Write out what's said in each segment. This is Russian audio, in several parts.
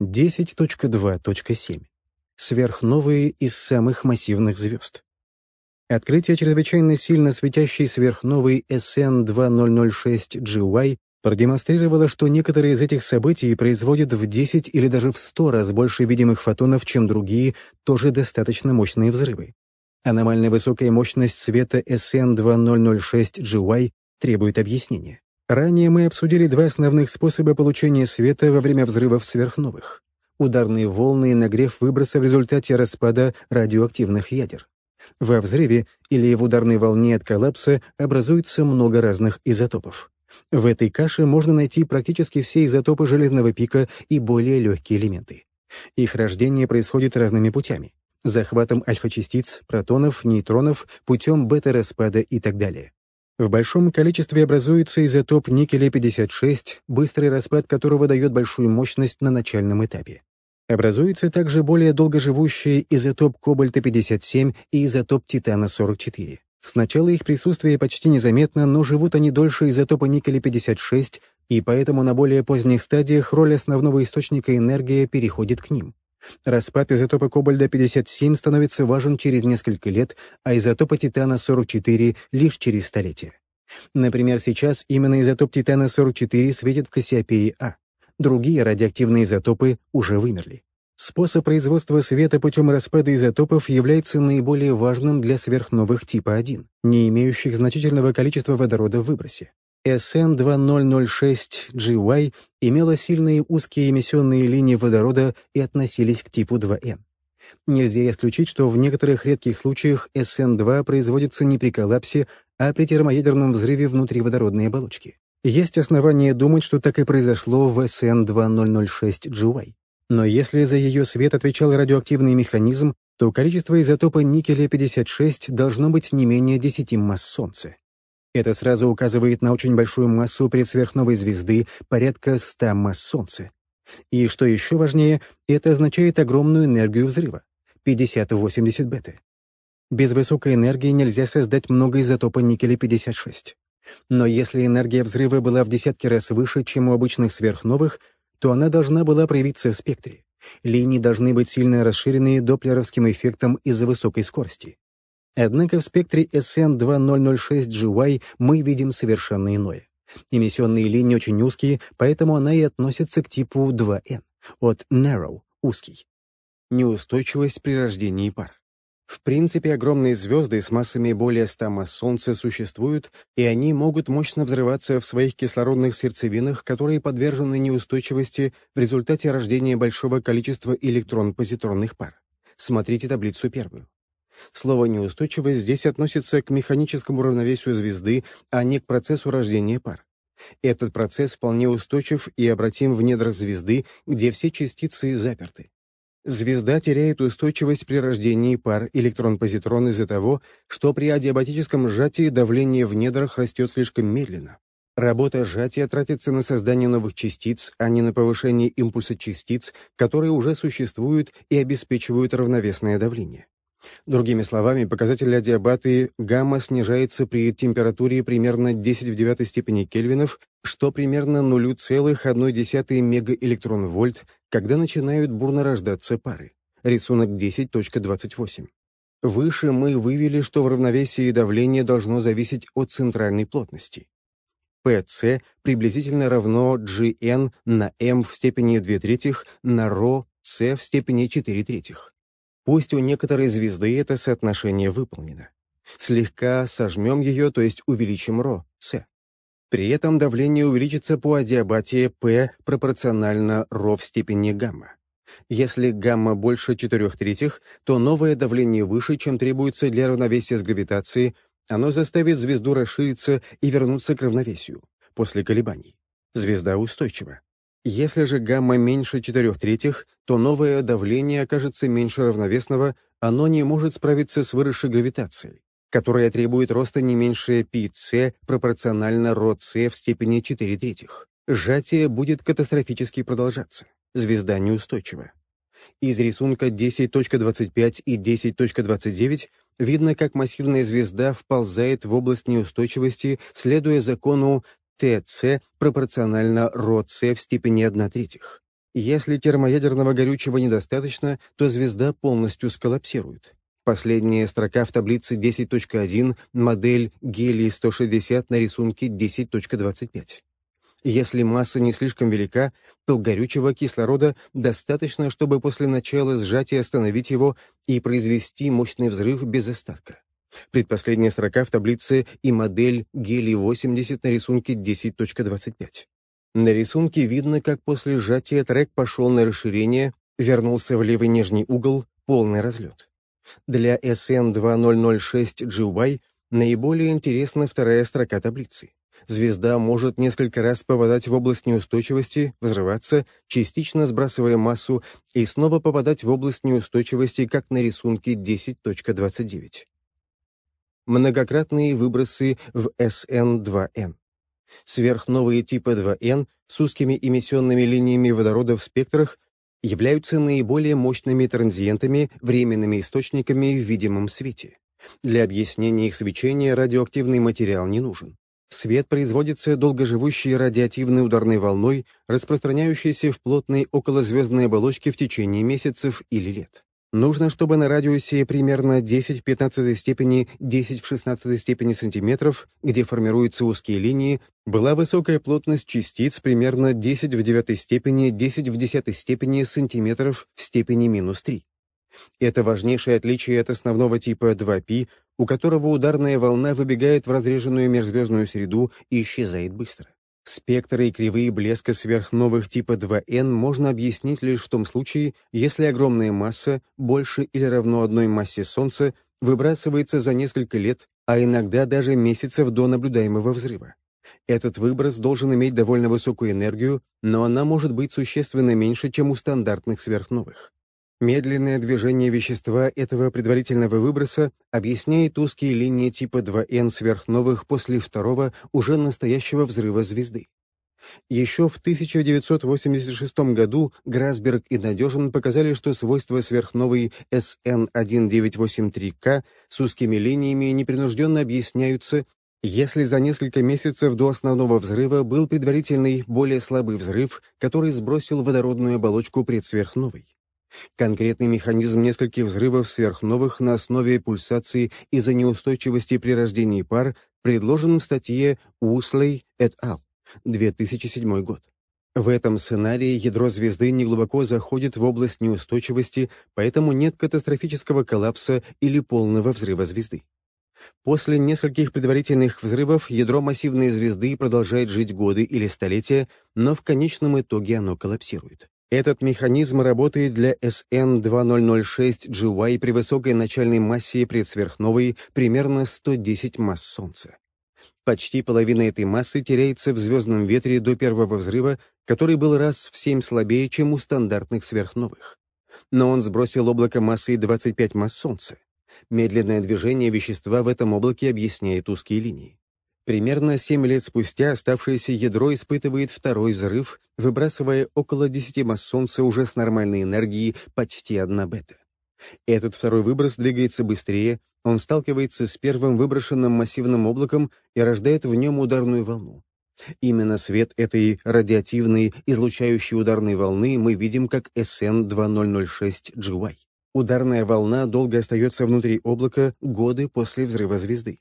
10.2.7. Сверхновые из самых массивных звезд. Открытие чрезвычайно сильно светящей сверхновой SN2006GY продемонстрировало, что некоторые из этих событий производят в 10 или даже в 100 раз больше видимых фотонов, чем другие, тоже достаточно мощные взрывы. Аномально высокая мощность света SN2006GY требует объяснения. Ранее мы обсудили два основных способа получения света во время взрывов сверхновых. Ударные волны и нагрев выброса в результате распада радиоактивных ядер. Во взрыве или в ударной волне от коллапса образуется много разных изотопов. В этой каше можно найти практически все изотопы железного пика и более легкие элементы. Их рождение происходит разными путями. Захватом альфа-частиц, протонов, нейтронов, путем бета-распада и так далее. В большом количестве образуется изотоп никеля-56, быстрый распад которого дает большую мощность на начальном этапе. Образуется также более долгоживущий изотоп кобальта-57 и изотоп титана-44. Сначала их присутствие почти незаметно, но живут они дольше изотопа никеля-56, и поэтому на более поздних стадиях роль основного источника энергии переходит к ним. Распад изотопа кобальда-57 становится важен через несколько лет, а изотопа титана-44 — лишь через столетия. Например, сейчас именно изотоп титана-44 светит в Кассиопее А. Другие радиоактивные изотопы уже вымерли. Способ производства света путем распада изотопов является наиболее важным для сверхновых типа 1, не имеющих значительного количества водорода в выбросе. SN2006GY имела сильные узкие эмиссионные линии водорода и относились к типу 2N. Нельзя исключить, что в некоторых редких случаях SN2 производится не при коллапсе, а при термоядерном взрыве внутри водородной оболочки. Есть основания думать, что так и произошло в SN2006GY. Но если за ее свет отвечал радиоактивный механизм, то количество изотопа никеля-56 должно быть не менее 10 масс Солнца. Это сразу указывает на очень большую массу предсверхновой звезды, порядка 100 масс Солнца. И, что еще важнее, это означает огромную энергию взрыва — 50-80 бета. Без высокой энергии нельзя создать много изотопа никеля-56. Но если энергия взрыва была в десятки раз выше, чем у обычных сверхновых, то она должна была проявиться в спектре. Линии должны быть сильно расширены доплеровским эффектом из-за высокой скорости. Однако в спектре SN2006GY мы видим совершенно иное. Эмиссионные линии очень узкие, поэтому она и относится к типу 2N, от narrow — узкий. Неустойчивость при рождении пар. В принципе, огромные звезды с массами более 100 масс Солнца существуют, и они могут мощно взрываться в своих кислородных сердцевинах, которые подвержены неустойчивости в результате рождения большого количества электрон-позитронных пар. Смотрите таблицу первую. Слово «неустойчивость» здесь относится к механическому равновесию звезды, а не к процессу рождения пар. Этот процесс вполне устойчив и обратим в недрах звезды, где все частицы заперты. Звезда теряет устойчивость при рождении пар электрон-позитрон из-за того, что при адиабатическом сжатии давление в недрах растет слишком медленно. Работа сжатия тратится на создание новых частиц, а не на повышение импульса частиц, которые уже существуют и обеспечивают равновесное давление. Другими словами, показатель адиабаты гамма снижается при температуре примерно 10 в девятой степени кельвинов, что примерно 0,1 мегаэлектронвольт, когда начинают бурно рождаться пары. Рисунок 10.28. Выше мы вывели, что в равновесии давление должно зависеть от центральной плотности. PC приблизительно равно Gn на m в степени 2 третьих на ρ c в степени 4 третьих. Пусть у некоторой звезды это соотношение выполнено. Слегка сожмем ее, то есть увеличим ρ, c. При этом давление увеличится по адиабатии P пропорционально ρ в степени гамма. Если гамма больше 4 третьих, то новое давление выше, чем требуется для равновесия с гравитацией, оно заставит звезду расшириться и вернуться к равновесию после колебаний. Звезда устойчива. Если же гамма меньше 4 третьих, то новое давление окажется меньше равновесного, оно не может справиться с выросшей гравитацией, которая требует роста не меньше πc пропорционально ρc в степени 4 третьих. Сжатие будет катастрофически продолжаться. Звезда неустойчива. Из рисунка 10.25 и 10.29 видно, как массивная звезда вползает в область неустойчивости, следуя закону ТЦ пропорционально ρC в степени 1 третьих. Если термоядерного горючего недостаточно, то звезда полностью сколлапсирует. Последняя строка в таблице 10.1, модель гелий-160 на рисунке 10.25. Если масса не слишком велика, то горючего кислорода достаточно, чтобы после начала сжатия остановить его и произвести мощный взрыв без остатка. Предпоследняя строка в таблице и модель гелий-80 на рисунке 10.25. На рисунке видно, как после сжатия трек пошел на расширение, вернулся в левый нижний угол, полный разлет. Для SN2006GY наиболее интересна вторая строка таблицы. Звезда может несколько раз попадать в область неустойчивости, взрываться, частично сбрасывая массу, и снова попадать в область неустойчивости, как на рисунке 10.29. Многократные выбросы в SN2N. Сверхновые типа 2N с узкими эмиссионными линиями водорода в спектрах являются наиболее мощными транзиентами, временными источниками в видимом свете. Для объяснения их свечения радиоактивный материал не нужен. Свет производится долгоживущей радиоактивной ударной волной, распространяющейся в плотной околозвездной оболочке в течение месяцев или лет. Нужно, чтобы на радиусе примерно 10 в 15 степени, 10 в 16 степени сантиметров, где формируются узкие линии, была высокая плотность частиц примерно 10 в 9 степени, 10 в 10 степени сантиметров в степени минус 3. Это важнейшее отличие от основного типа 2π, у которого ударная волна выбегает в разреженную межзвездную среду и исчезает быстро. Спектры и кривые блеска сверхновых типа 2N можно объяснить лишь в том случае, если огромная масса, больше или равно одной массе Солнца, выбрасывается за несколько лет, а иногда даже месяцев до наблюдаемого взрыва. Этот выброс должен иметь довольно высокую энергию, но она может быть существенно меньше, чем у стандартных сверхновых. Медленное движение вещества этого предварительного выброса объясняет узкие линии типа 2N сверхновых после второго, уже настоящего взрыва звезды. Еще в 1986 году Грасберг и Надежин показали, что свойства сверхновой SN1983K с узкими линиями непринужденно объясняются, если за несколько месяцев до основного взрыва был предварительный, более слабый взрыв, который сбросил водородную оболочку предсверхновой. Конкретный механизм нескольких взрывов сверхновых на основе пульсации из-за неустойчивости при рождении пар предложен в статье Услей et al. 2007 год. В этом сценарии ядро звезды неглубоко заходит в область неустойчивости, поэтому нет катастрофического коллапса или полного взрыва звезды. После нескольких предварительных взрывов ядро массивной звезды продолжает жить годы или столетия, но в конечном итоге оно коллапсирует. Этот механизм работает для SN2006GY при высокой начальной массе предсверхновой примерно 110 масс Солнца. Почти половина этой массы теряется в звездном ветре до первого взрыва, который был раз в 7 слабее, чем у стандартных сверхновых. Но он сбросил облако массой 25 масс Солнца. Медленное движение вещества в этом облаке объясняет узкие линии. Примерно 7 лет спустя оставшееся ядро испытывает второй взрыв, выбрасывая около 10 масс Солнца уже с нормальной энергией почти 1 бета. Этот второй выброс двигается быстрее, он сталкивается с первым выброшенным массивным облаком и рождает в нем ударную волну. Именно свет этой радиативной, излучающей ударной волны мы видим как SN2006GY. Ударная волна долго остается внутри облака годы после взрыва звезды.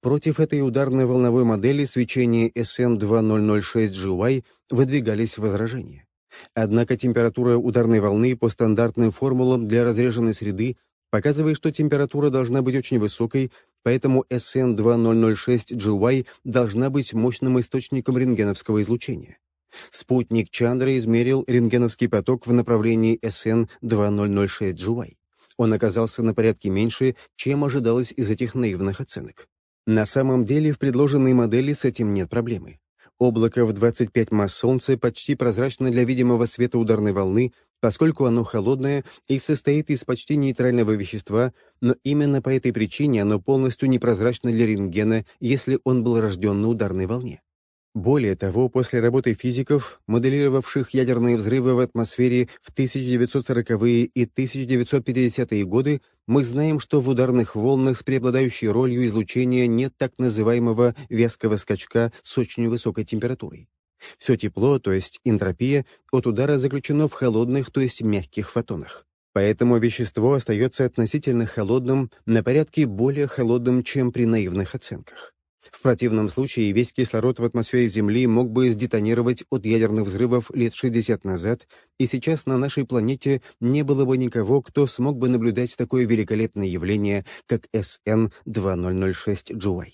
Против этой ударной волновой модели свечения SN2006GY выдвигались возражения. Однако температура ударной волны по стандартным формулам для разреженной среды показывает, что температура должна быть очень высокой, поэтому SN2006GY должна быть мощным источником рентгеновского излучения. Спутник Чандра измерил рентгеновский поток в направлении SN2006GY. Он оказался на порядке меньше, чем ожидалось из этих наивных оценок. На самом деле в предложенной модели с этим нет проблемы. Облако в 25 масс Солнца почти прозрачно для видимого света ударной волны, поскольку оно холодное и состоит из почти нейтрального вещества, но именно по этой причине оно полностью непрозрачно для рентгена, если он был рожден на ударной волне. Более того, после работы физиков, моделировавших ядерные взрывы в атмосфере в 1940-е и 1950-е годы, мы знаем, что в ударных волнах с преобладающей ролью излучения нет так называемого вязкого скачка с очень высокой температурой. Все тепло, то есть энтропия, от удара заключено в холодных, то есть мягких фотонах. Поэтому вещество остается относительно холодным, на порядке более холодным, чем при наивных оценках. В противном случае весь кислород в атмосфере Земли мог бы сдетонировать от ядерных взрывов лет 60 назад, и сейчас на нашей планете не было бы никого, кто смог бы наблюдать такое великолепное явление, как SN-2006 GY.